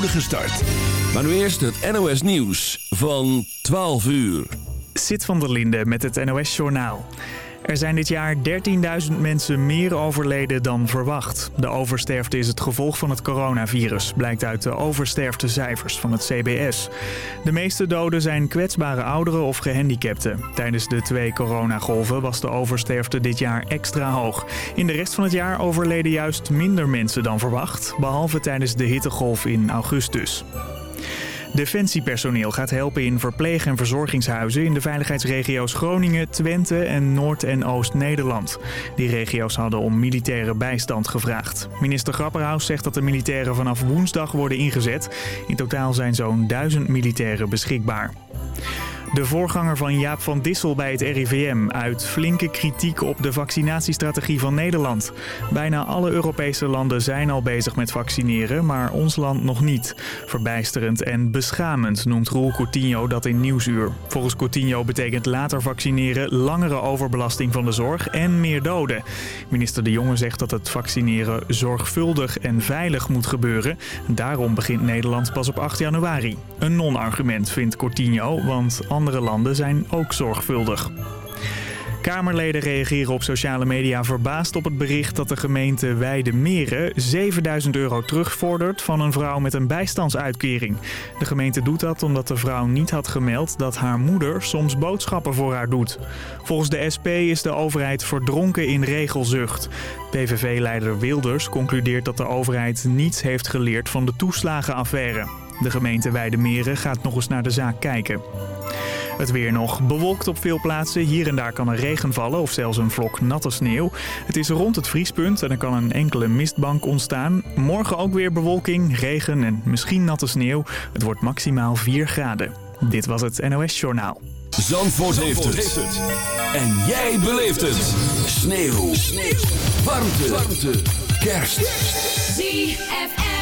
start. Maar nu eerst het NOS Nieuws van 12 uur. Sit van der Linde met het NOS Journaal. Er zijn dit jaar 13.000 mensen meer overleden dan verwacht. De oversterfte is het gevolg van het coronavirus, blijkt uit de oversterftecijfers van het CBS. De meeste doden zijn kwetsbare ouderen of gehandicapten. Tijdens de twee coronagolven was de oversterfte dit jaar extra hoog. In de rest van het jaar overleden juist minder mensen dan verwacht, behalve tijdens de hittegolf in augustus. Defensiepersoneel gaat helpen in verpleeg- en verzorgingshuizen in de veiligheidsregio's Groningen, Twente en Noord- en Oost-Nederland. Die regio's hadden om militaire bijstand gevraagd. Minister Grapperhaus zegt dat de militairen vanaf woensdag worden ingezet. In totaal zijn zo'n duizend militairen beschikbaar. De voorganger van Jaap van Dissel bij het RIVM uit flinke kritiek op de vaccinatiestrategie van Nederland. Bijna alle Europese landen zijn al bezig met vaccineren, maar ons land nog niet. Verbijsterend en beschamend noemt Roel Coutinho dat in Nieuwsuur. Volgens Coutinho betekent later vaccineren langere overbelasting van de zorg en meer doden. Minister De Jonge zegt dat het vaccineren zorgvuldig en veilig moet gebeuren. Daarom begint Nederland pas op 8 januari. Een non-argument vindt Coutinho, want andere landen zijn ook zorgvuldig. Kamerleden reageren op sociale media verbaasd op het bericht dat de gemeente Weide-Meren 7000 euro terugvordert van een vrouw met een bijstandsuitkering. De gemeente doet dat omdat de vrouw niet had gemeld dat haar moeder soms boodschappen voor haar doet. Volgens de SP is de overheid verdronken in regelzucht. PVV-leider Wilders concludeert dat de overheid niets heeft geleerd van de toeslagenaffaire. De gemeente Weide-Meren gaat nog eens naar de zaak kijken. Het weer nog bewolkt op veel plaatsen. Hier en daar kan er regen vallen of zelfs een vlok natte sneeuw. Het is rond het vriespunt en er kan een enkele mistbank ontstaan. Morgen ook weer bewolking, regen en misschien natte sneeuw. Het wordt maximaal 4 graden. Dit was het NOS Journaal. Zandvoort, heeft, het. En jij beleeft het. Sneeuw. Sneeuw. Warmte. Warmte. Kerst. ZFM.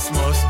Christmas.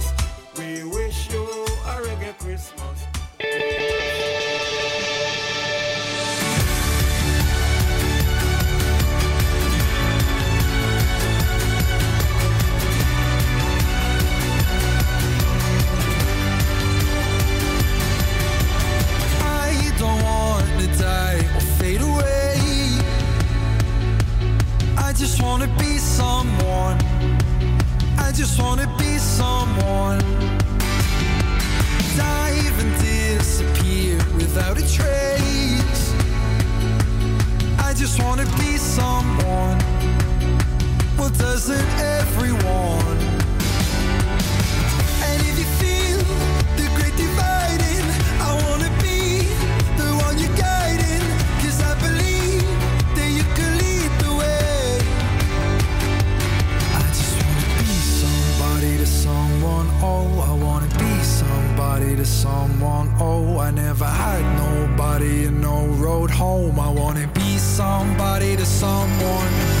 I just wanna be someone. Dive and disappear without a trace. I just wanna be someone. Well, doesn't everyone? someone. Oh, I never had nobody and no road home. I wanna be somebody to someone.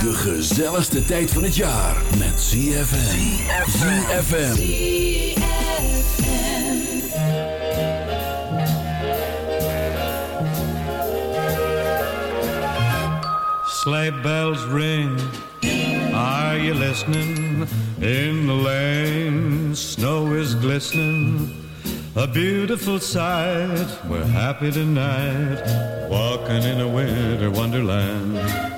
De gezelligste tijd van het jaar met ZFM. ZFM. Sleigh bells ring. Are you listening? In the lane, snow is glistening. A beautiful sight. We're happy tonight, walking in a winter wonderland.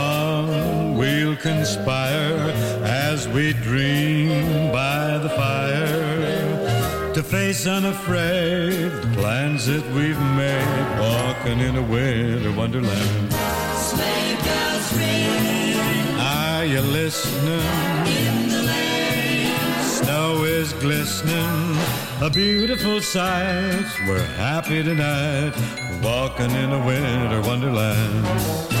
we'll conspire as we dream by the fire to face unafraid the plans that we've made, walking in a winter wonderland. Sleigh bells ring Are you listening? in the lane. Snow is glistening, a beautiful sight. We're happy tonight, walking in a winter wonderland.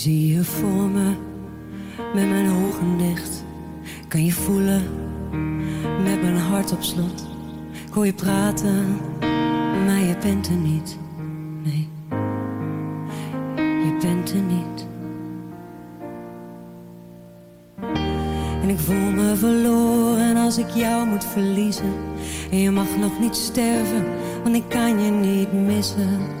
Zie je voor me, met mijn ogen dicht. Kan je voelen, met mijn hart op slot. Ik hoor je praten, maar je bent er niet. Nee, je bent er niet. En ik voel me verloren als ik jou moet verliezen. En je mag nog niet sterven, want ik kan je niet missen.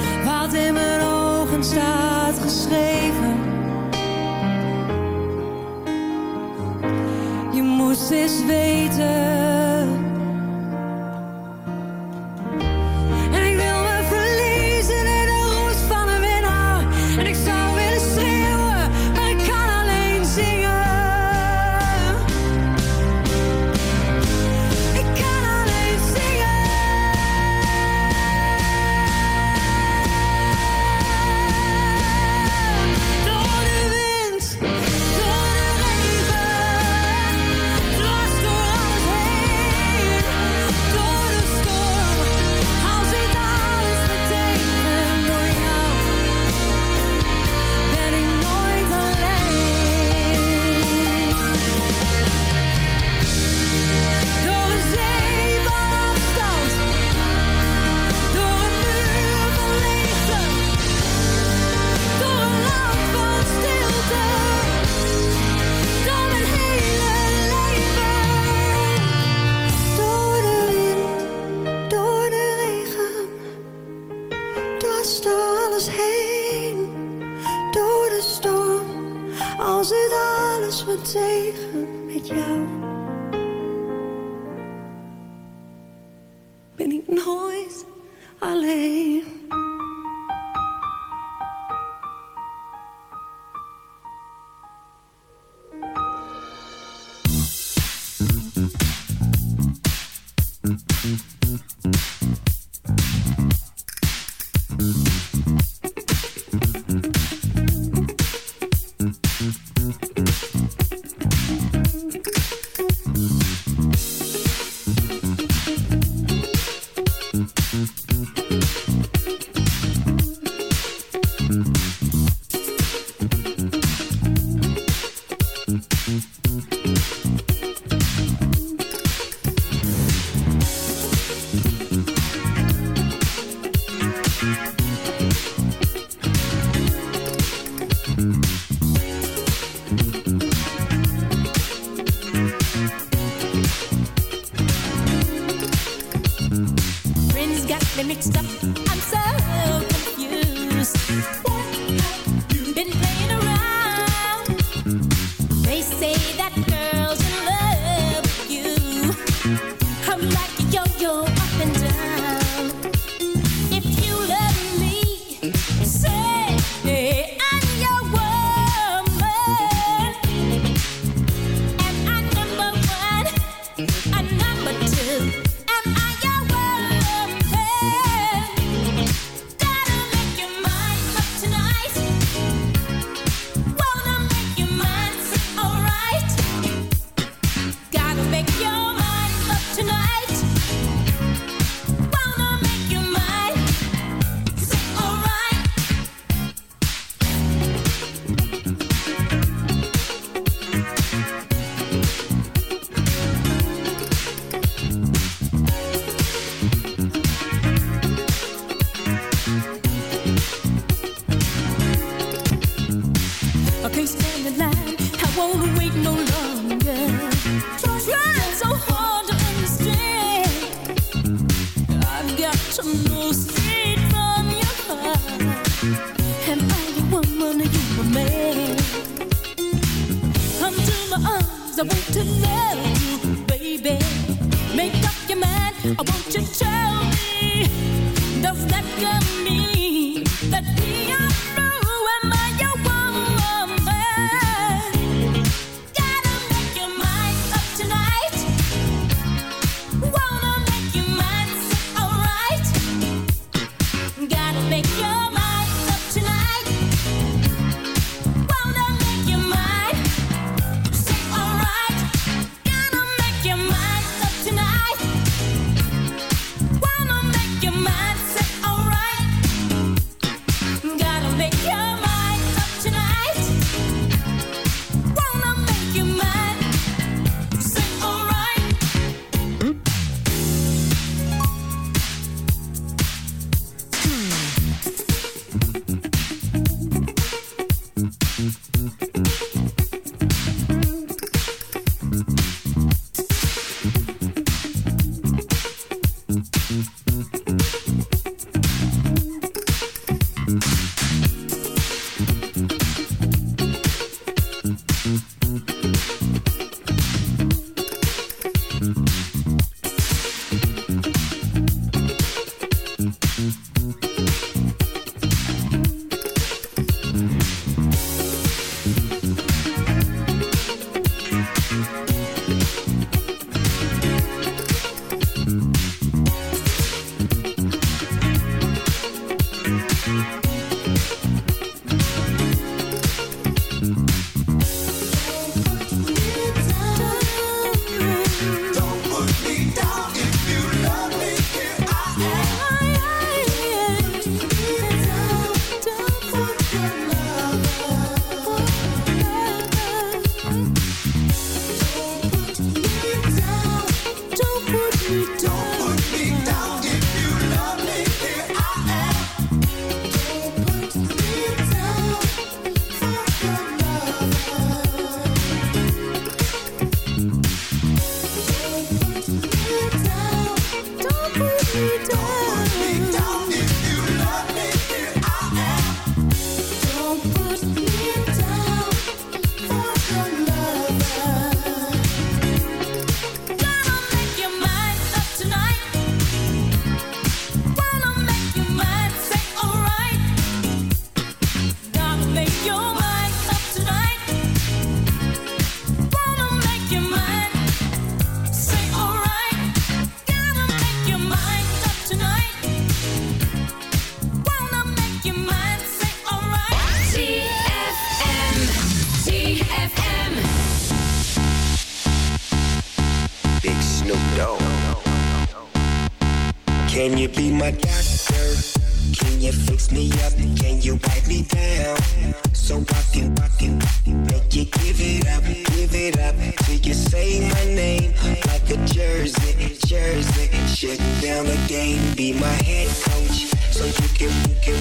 staat geschreven. Je moest eens weten. dwars alles heen, door de storm, als het alles wat tegen met jou. Can you be my doctor? Can you fix me up? Can you wipe me down? So I can, I can make you give it up, give it up till you say my name like a jersey, jersey. Shutting down the game, be my head coach, so you can, you can,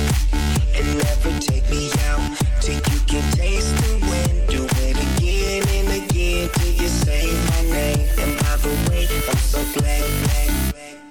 and never take me out till you can taste the wind. Do it again and again till you say my name. And by the way, I'm so glad.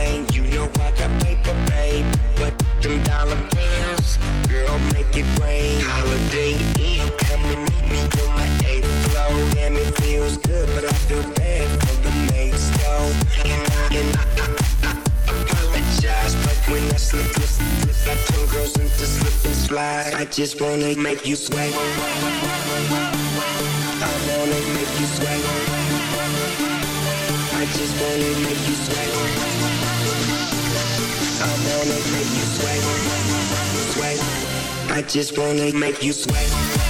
Plane. You know I got paper, babe. But them dollar bills, girl, make it rain. Holiday Inn, come and meet me on my eighth floor. Damn, it feels good, but I feel bad for the maids, though. And I, and I, I, I apologize, but when I slip, slip, slip, I turn girls into slip and slide. I just wanna make you sweat. I wanna make you sweat. I just wanna make you sweat. Make you sweat. Sweat. I just wanna make you sweat.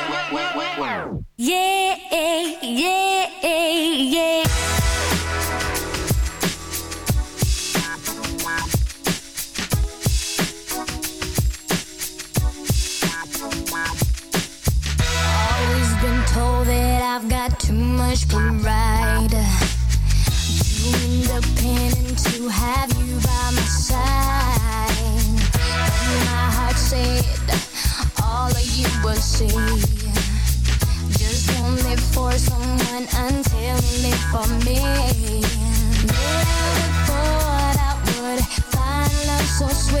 For someone until you live for me. Never thought I would find love so sweet.